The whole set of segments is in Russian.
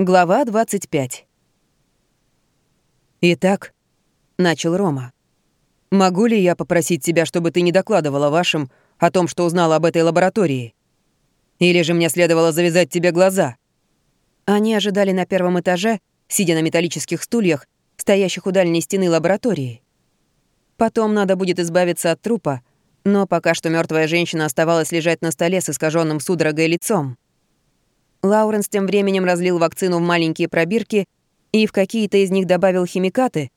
Глава 25. «Итак», — начал Рома, — «могу ли я попросить тебя, чтобы ты не докладывала вашим о том, что узнала об этой лаборатории? Или же мне следовало завязать тебе глаза?» Они ожидали на первом этаже, сидя на металлических стульях, стоящих у дальней стены лаборатории. Потом надо будет избавиться от трупа, но пока что мертвая женщина оставалась лежать на столе с искаженным судорогой лицом. Лауренс тем временем разлил вакцину в маленькие пробирки и в какие-то из них добавил химикаты,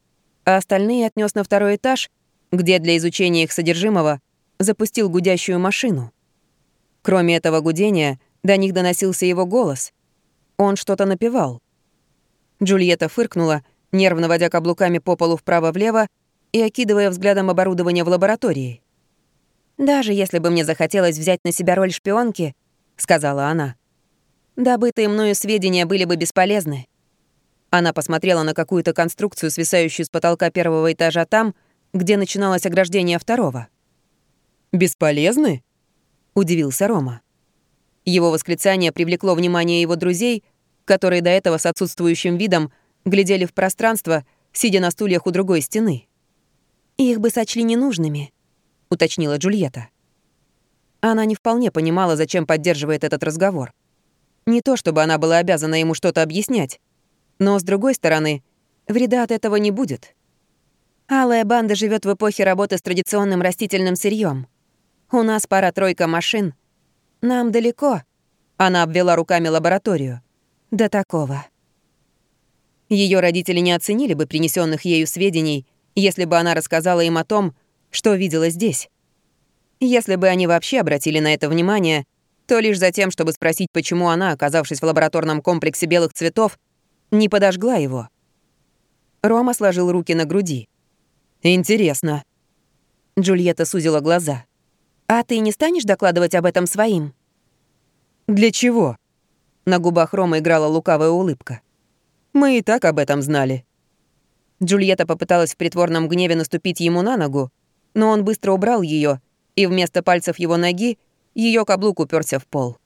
а остальные отнес на второй этаж, где для изучения их содержимого запустил гудящую машину. Кроме этого гудения, до них доносился его голос. Он что-то напевал. Джульетта фыркнула, нервно водя каблуками по полу вправо-влево и окидывая взглядом оборудование в лаборатории. «Даже если бы мне захотелось взять на себя роль шпионки», — сказала она, — Добытые мною сведения были бы бесполезны. Она посмотрела на какую-то конструкцию, свисающую с потолка первого этажа там, где начиналось ограждение второго. «Бесполезны?» — удивился Рома. Его восклицание привлекло внимание его друзей, которые до этого с отсутствующим видом глядели в пространство, сидя на стульях у другой стены. «Их бы сочли ненужными», — уточнила Джульетта. Она не вполне понимала, зачем поддерживает этот разговор. Не то чтобы она была обязана ему что-то объяснять. Но, с другой стороны, вреда от этого не будет. Алая банда живет в эпохе работы с традиционным растительным сырьем. У нас пара-тройка машин. Нам далеко. Она обвела руками лабораторию. До такого. Ее родители не оценили бы принесенных ею сведений, если бы она рассказала им о том, что видела здесь. Если бы они вообще обратили на это внимание, то лишь за тем, чтобы спросить, почему она, оказавшись в лабораторном комплексе белых цветов, не подожгла его. Рома сложил руки на груди. «Интересно». Джульетта сузила глаза. «А ты не станешь докладывать об этом своим?» «Для чего?» На губах Рома играла лукавая улыбка. «Мы и так об этом знали». Джульетта попыталась в притворном гневе наступить ему на ногу, но он быстро убрал ее, и вместо пальцев его ноги ее каблук уперся в пол.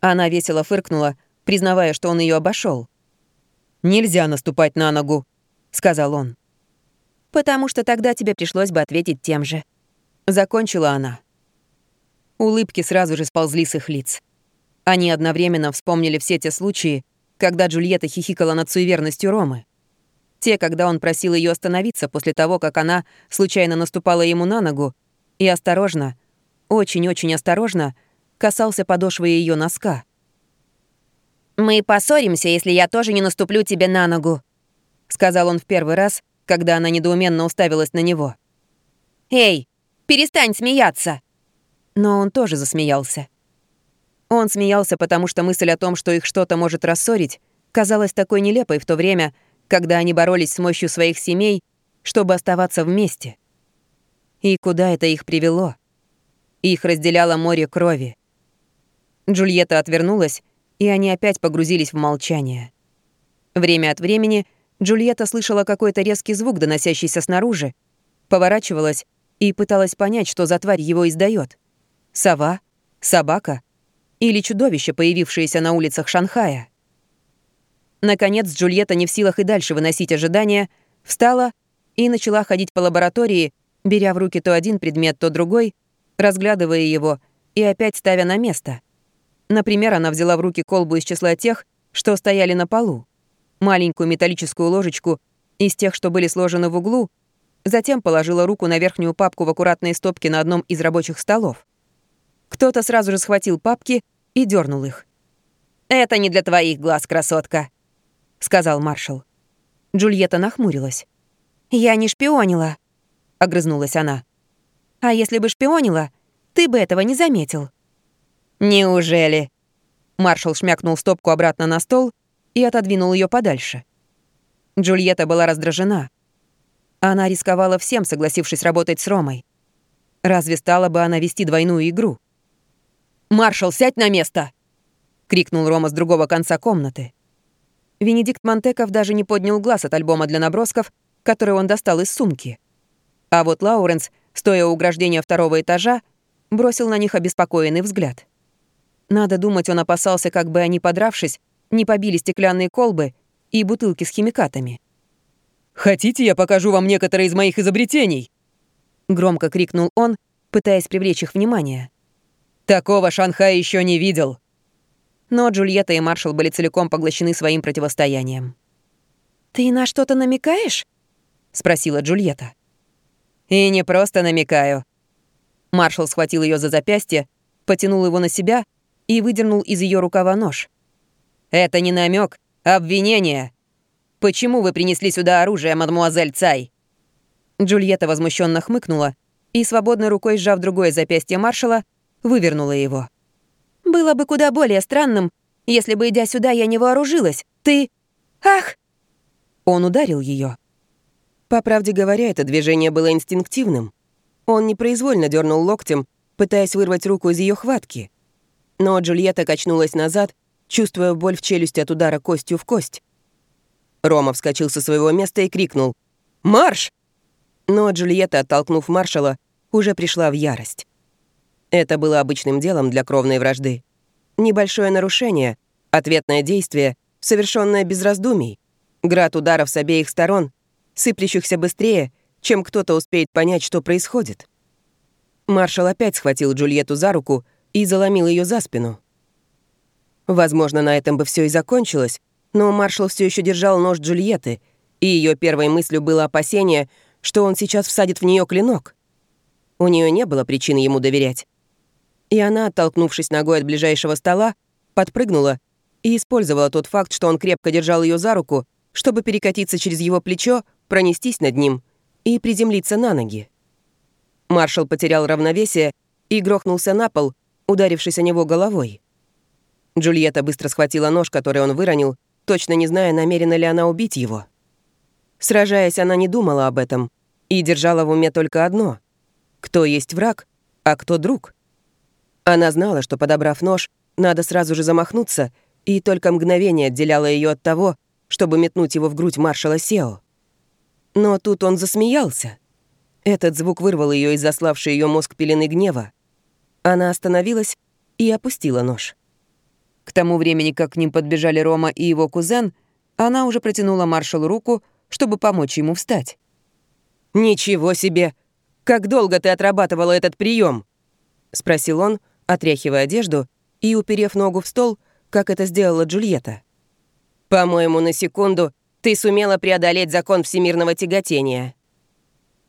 Она весело фыркнула, признавая, что он ее обошел. «Нельзя наступать на ногу», — сказал он. «Потому что тогда тебе пришлось бы ответить тем же». Закончила она. Улыбки сразу же сползли с их лиц. Они одновременно вспомнили все те случаи, когда Джульетта хихикала над суеверностью Ромы. Те, когда он просил ее остановиться после того, как она случайно наступала ему на ногу, и осторожно, очень-очень осторожно касался подошвы ее носка. «Мы поссоримся, если я тоже не наступлю тебе на ногу», — сказал он в первый раз, когда она недоуменно уставилась на него. «Эй, перестань смеяться!» Но он тоже засмеялся. Он смеялся, потому что мысль о том, что их что-то может рассорить, казалась такой нелепой в то время, когда они боролись с мощью своих семей, чтобы оставаться вместе. И куда это их привело? Их разделяло море крови. Джульетта отвернулась, и они опять погрузились в молчание. Время от времени Джульетта слышала какой-то резкий звук, доносящийся снаружи, поворачивалась и пыталась понять, что за тварь его издает. Сова? Собака? Или чудовище, появившееся на улицах Шанхая? Наконец, Джульетта, не в силах и дальше выносить ожидания, встала и начала ходить по лаборатории, беря в руки то один предмет, то другой — разглядывая его и опять ставя на место. Например, она взяла в руки колбу из числа тех, что стояли на полу, маленькую металлическую ложечку из тех, что были сложены в углу, затем положила руку на верхнюю папку в аккуратные стопки на одном из рабочих столов. Кто-то сразу же схватил папки и дернул их. «Это не для твоих глаз, красотка», — сказал маршал. Джульетта нахмурилась. «Я не шпионила», — огрызнулась она. А если бы шпионила, ты бы этого не заметил». «Неужели?» Маршал шмякнул стопку обратно на стол и отодвинул ее подальше. Джульетта была раздражена. Она рисковала всем, согласившись работать с Ромой. Разве стала бы она вести двойную игру? «Маршал, сядь на место!» — крикнул Рома с другого конца комнаты. Венедикт Монтеков даже не поднял глаз от альбома для набросков, который он достал из сумки. А вот Лауренс стоя у ограждения второго этажа, бросил на них обеспокоенный взгляд. Надо думать, он опасался, как бы они, подравшись, не побили стеклянные колбы и бутылки с химикатами. «Хотите, я покажу вам некоторые из моих изобретений?» Громко крикнул он, пытаясь привлечь их внимание. «Такого Шанхай еще не видел!» Но Джульетта и Маршал были целиком поглощены своим противостоянием. «Ты на что-то намекаешь?» — спросила Джульетта. «И не просто намекаю». Маршал схватил ее за запястье, потянул его на себя и выдернул из ее рукава нож. «Это не намек, а обвинение. Почему вы принесли сюда оружие, мадмуазель Цай?» Джульетта возмущенно хмыкнула и, свободной рукой сжав другое запястье маршала, вывернула его. «Было бы куда более странным, если бы, идя сюда, я не вооружилась. Ты... Ах!» Он ударил ее. По правде говоря, это движение было инстинктивным. Он непроизвольно дернул локтем, пытаясь вырвать руку из ее хватки. Но Джульетта качнулась назад, чувствуя боль в челюсти от удара костью в кость. Рома вскочил со своего места и крикнул «Марш!». Но Джульетта, оттолкнув маршала, уже пришла в ярость. Это было обычным делом для кровной вражды. Небольшое нарушение, ответное действие, совершенное без раздумий, град ударов с обеих сторон, сыплющихся быстрее, чем кто-то успеет понять, что происходит. Маршал опять схватил Джульетту за руку и заломил ее за спину. Возможно, на этом бы все и закончилось, но маршал все еще держал нож Джульетты, и ее первой мыслью было опасение, что он сейчас всадит в нее клинок. У нее не было причины ему доверять. И она, оттолкнувшись ногой от ближайшего стола, подпрыгнула и использовала тот факт, что он крепко держал ее за руку, чтобы перекатиться через его плечо, пронестись над ним и приземлиться на ноги. Маршал потерял равновесие и грохнулся на пол, ударившись о него головой. Джульетта быстро схватила нож, который он выронил, точно не зная, намерена ли она убить его. Сражаясь, она не думала об этом и держала в уме только одно — кто есть враг, а кто друг. Она знала, что, подобрав нож, надо сразу же замахнуться, и только мгновение отделяло ее от того, чтобы метнуть его в грудь маршала Сео. Но тут он засмеялся. Этот звук вырвал ее из заславшей ее мозг пелены гнева. Она остановилась и опустила нож. К тому времени, как к ним подбежали Рома и его кузен, она уже протянула маршалу руку, чтобы помочь ему встать. «Ничего себе! Как долго ты отрабатывала этот прием? спросил он, отряхивая одежду и уперев ногу в стол, как это сделала Джульетта. «По-моему, на секунду ты сумела преодолеть закон всемирного тяготения.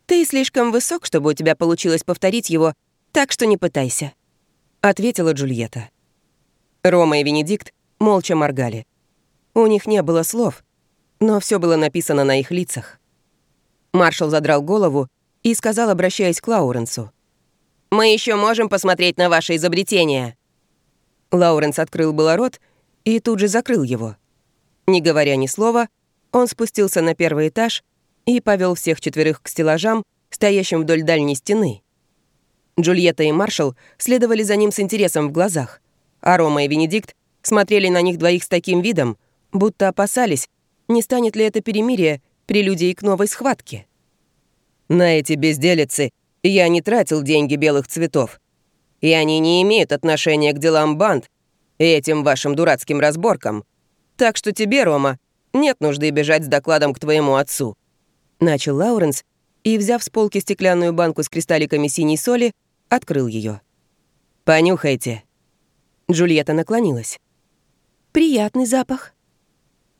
Ты слишком высок, чтобы у тебя получилось повторить его, так что не пытайся», — ответила Джульетта. Рома и Венедикт молча моргали. У них не было слов, но все было написано на их лицах. Маршал задрал голову и сказал, обращаясь к Лауренсу. «Мы еще можем посмотреть на ваше изобретение». Лауренс открыл было рот и тут же закрыл его. Не говоря ни слова, он спустился на первый этаж и повел всех четверых к стеллажам, стоящим вдоль дальней стены. Джульетта и Маршал следовали за ним с интересом в глазах — а Рома и Венедикт смотрели на них двоих с таким видом, будто опасались, не станет ли это перемирие прелюдией к новой схватке. На эти безделицы я не тратил деньги белых цветов, и они не имеют отношения к делам банд и этим вашим дурацким разборкам. Так что тебе, Рома, нет нужды бежать с докладом к твоему отцу». Начал Лауренс и, взяв с полки стеклянную банку с кристалликами синей соли, открыл ее. «Понюхайте», Джульетта наклонилась. «Приятный запах».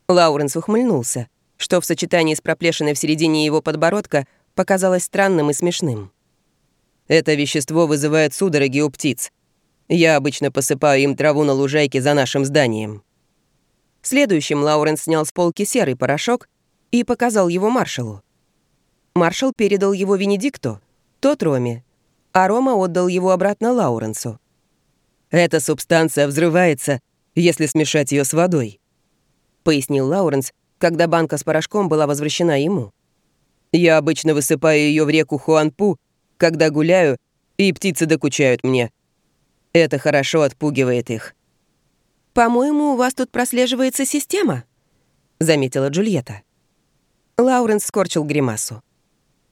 Лауренс ухмыльнулся, что в сочетании с проплешиной в середине его подбородка показалось странным и смешным. «Это вещество вызывает судороги у птиц. Я обычно посыпаю им траву на лужайке за нашим зданием». Следующим Лауренс снял с полки серый порошок и показал его маршалу. Маршал передал его Венедикту, тот Роме, а Рома отдал его обратно Лауренсу. Эта субстанция взрывается, если смешать ее с водой», — пояснил Лауренс, когда банка с порошком была возвращена ему. «Я обычно высыпаю ее в реку Хуанпу, когда гуляю, и птицы докучают мне. Это хорошо отпугивает их». «По-моему, у вас тут прослеживается система», — заметила Джульетта. Лауренс скорчил гримасу.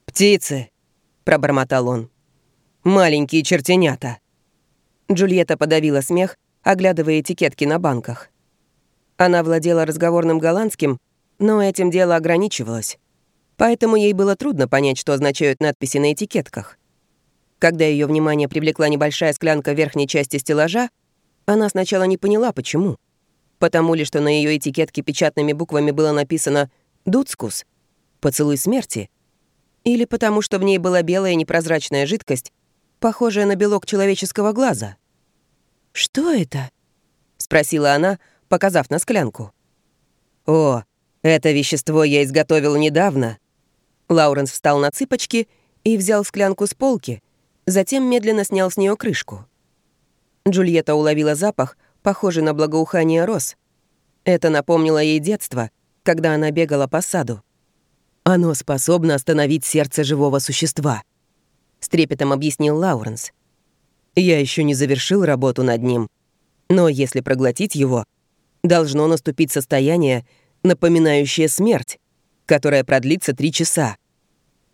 «Птицы», — пробормотал он. «Маленькие чертенята». Джульетта подавила смех, оглядывая этикетки на банках. Она владела разговорным голландским, но этим дело ограничивалось. Поэтому ей было трудно понять, что означают надписи на этикетках. Когда ее внимание привлекла небольшая склянка верхней части стеллажа, она сначала не поняла, почему. Потому ли, что на ее этикетке печатными буквами было написано «Дуцкус» — «Поцелуй смерти», или потому что в ней была белая непрозрачная жидкость, похожая на белок человеческого глаза. «Что это?» — спросила она, показав на склянку. «О, это вещество я изготовил недавно». Лауренс встал на цыпочки и взял склянку с полки, затем медленно снял с нее крышку. Джульетта уловила запах, похожий на благоухание роз. Это напомнило ей детство, когда она бегала по саду. «Оно способно остановить сердце живого существа», — с трепетом объяснил Лауренс. «Я еще не завершил работу над ним, но если проглотить его, должно наступить состояние, напоминающее смерть, которая продлится три часа».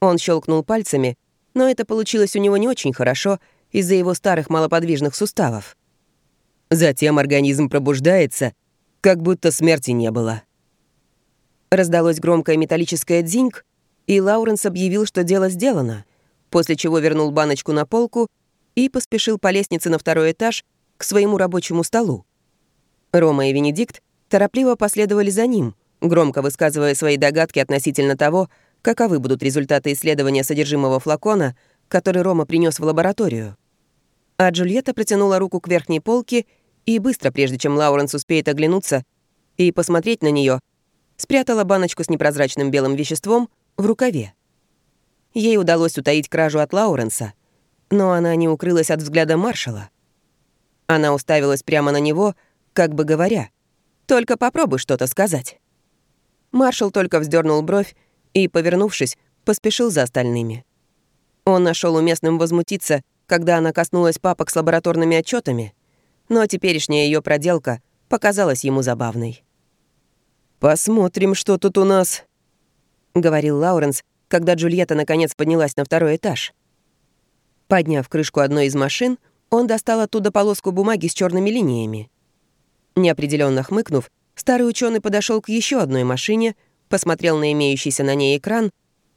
Он щелкнул пальцами, но это получилось у него не очень хорошо из-за его старых малоподвижных суставов. Затем организм пробуждается, как будто смерти не было. Раздалось громкое металлическое дзиньк, и Лауренс объявил, что дело сделано, после чего вернул баночку на полку и поспешил по лестнице на второй этаж к своему рабочему столу. Рома и Венедикт торопливо последовали за ним, громко высказывая свои догадки относительно того, каковы будут результаты исследования содержимого флакона, который Рома принес в лабораторию. А Джульетта протянула руку к верхней полке и быстро, прежде чем Лауренс успеет оглянуться и посмотреть на нее, спрятала баночку с непрозрачным белым веществом в рукаве. Ей удалось утаить кражу от Лауренса, но она не укрылась от взгляда маршала. Она уставилась прямо на него, как бы говоря, «Только попробуй что-то сказать». Маршал только вздернул бровь и, повернувшись, поспешил за остальными. Он нашел уместным возмутиться, когда она коснулась папок с лабораторными отчетами, но теперешняя ее проделка показалась ему забавной. «Посмотрим, что тут у нас», — говорил Лауренс, когда Джульетта наконец поднялась на второй этаж. Подняв крышку одной из машин, он достал оттуда полоску бумаги с черными линиями. Неопределенно хмыкнув, старый ученый подошел к еще одной машине, посмотрел на имеющийся на ней экран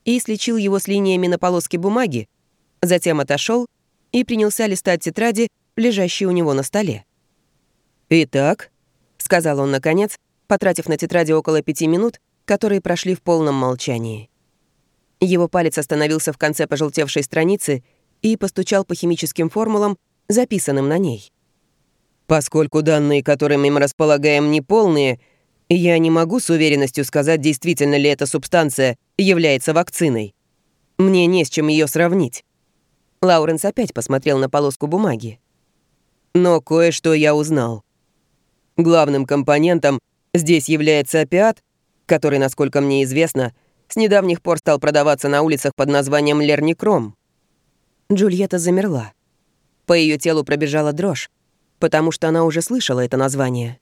и слечил его с линиями на полоске бумаги, затем отошел и принялся листать тетради, лежащие у него на столе. «Итак», — сказал он наконец, потратив на тетради около пяти минут, которые прошли в полном молчании. Его палец остановился в конце пожелтевшей страницы и постучал по химическим формулам, записанным на ней. «Поскольку данные, которыми мы располагаем, неполные, я не могу с уверенностью сказать, действительно ли эта субстанция является вакциной. Мне не с чем ее сравнить». Лауренс опять посмотрел на полоску бумаги. «Но кое-что я узнал. Главным компонентом Здесь является опиат, который, насколько мне известно, с недавних пор стал продаваться на улицах под названием Лерникром. Джульетта замерла. По ее телу пробежала дрожь, потому что она уже слышала это название.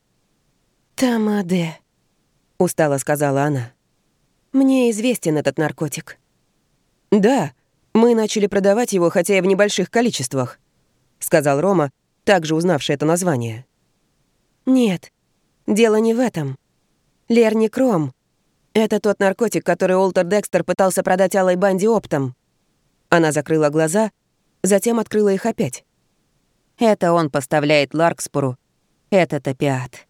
«Тамаде», — устало сказала она. «Мне известен этот наркотик». «Да, мы начали продавать его, хотя и в небольших количествах», — сказал Рома, также узнавший это название. «Нет, Дело не в этом. Лерни Кром — это тот наркотик, который Олтер Декстер пытался продать Алой Банде оптом. Она закрыла глаза, затем открыла их опять. Это он поставляет Ларкспору этот опиат.